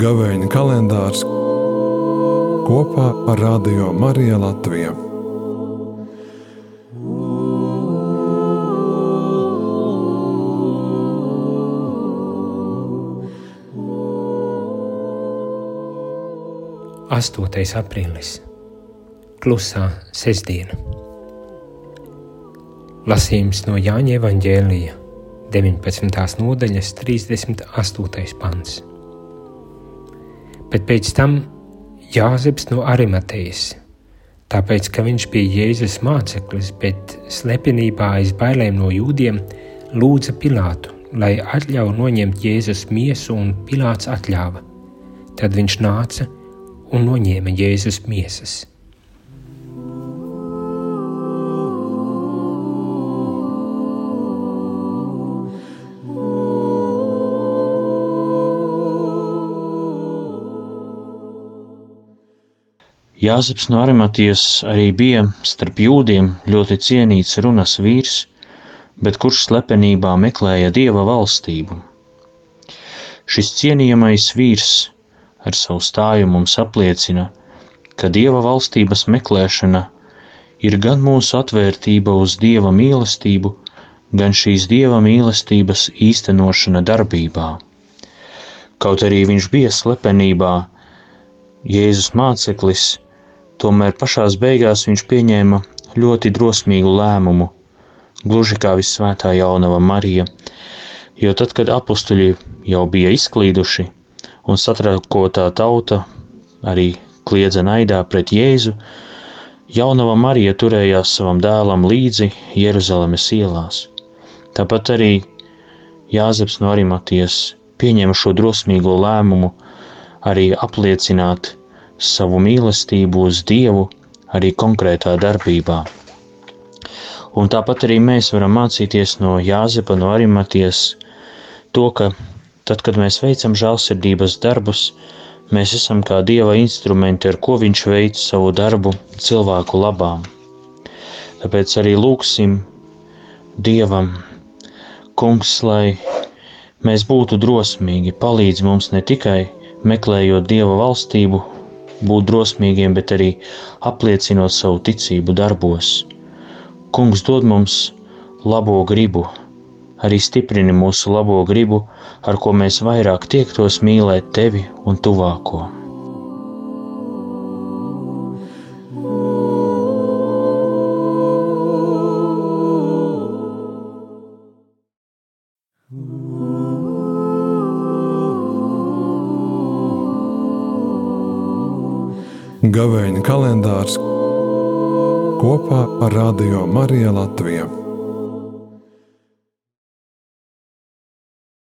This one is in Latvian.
Gavēņa kalendārs kopā ar Radio Mariju Latviju. Astotais aprīlis - Klusā sestdiena. Lasījums no Jāņa Evanģēlija, 19. nodaļas, 38. pants bet pēc tam Jāzeps no Arimatejas, tāpēc, ka viņš bija Jēzus māceklis, bet slepenībā aiz bailēm no jūdiem lūdza Pilātu, lai atļautu noņemt Jēzus miesu, un Pilāts atļāva. Tad viņš nāca un noņēma Jēzus miesas. Jāzeps no Arimatijas arī bija starp jūdiem ļoti cienīts runas vīrs, bet kurš slepenībā meklēja dieva valstību. Šis cienījamais vīrs ar savu stāju mums apliecina, ka dieva valstības meklēšana ir gan mūsu atvērtība uz dieva mīlestību, gan šīs dieva mīlestības īstenošana darbībā. Kaut arī viņš bija slepenībā, Jēzus māceklis Tomēr pašās beigās viņš pieņēma ļoti drosmīgu lēmumu, gluži kā visvētā jaunava Marija, jo tad, kad apstuļi jau bija izklīduši un satraukotā tauta arī kliedza naidā pret Jēzu, jaunava Marija turējās savam dēlam līdzi Jeruzalemes ielās. Tāpat arī Jāzeps no Arimaties pieņēma šo drosmīgo lēmumu arī apliecināt savu mīlestību uz Dievu arī konkrētā darbībā. Un tāpat arī mēs varam mācīties no Jāzepa, no Arimaties, to, ka tad, kad mēs veicam žēlsirdības darbus, mēs esam kā Dieva instrumenti, ar ko Viņš veic savu darbu cilvēku labām. Tāpēc arī lūksim Dievam, Kungs, lai mēs būtu drosmīgi, palīdz mums ne tikai meklējot Dieva valstību būt drosmīgiem, bet arī apliecinot savu ticību darbos. Kungs dod mums labo gribu, arī stiprini mūsu labo gribu, ar ko mēs vairāk tiektos mīlēt tevi un tuvāko. Gavēņa kalendārs kopā ar Radio Mariju Latviju.